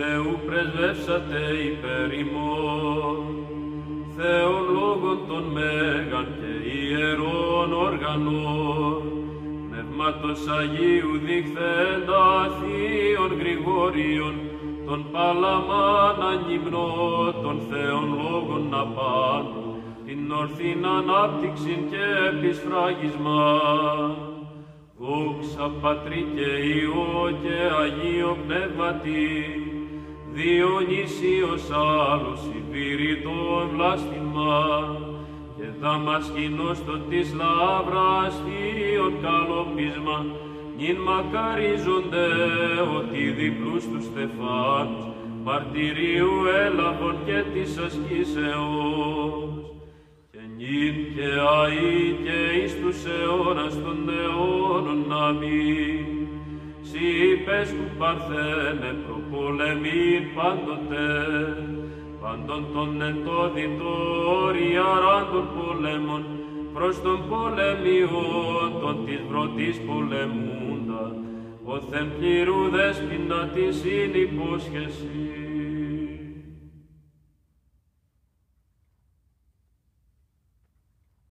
Θεού πρεσβεύσατε υπέρ ημών, Θεόν λόγων των Μέγαν και ιερών οργανών, Πνεύματος Αγίου δείχθεντα Θείων Γρηγόριων, των Παλαμάν ανυμνώ των Θεών λόγων να πάνω, την ορθήν ανάπτυξη και επισφράγισμα. Δόξα Πατρί και Υιό και Αγίο Πνεύματι, Διονύσιος άλλος υπηρετό ευλάστημα, και δαμασκηνός το της λαύρας θείων καλοπίσμα, νυν μακαρίζονται ότι διπλούς τους στεφάνους, μαρτυρίου έλαβον και της ασκήσεως. Και νυν και αΐ και εις τους αιώνας των αιώνων αμήν. Σοι είπες που παρθένε προπολεμήν πάντοτε, πάντων των εντόδητόρια των πολέμων, προς τον πολεμιόν των της πρώτης πολεμούντα, ο πληρού δέσποινα της είναι υπόσχεσης.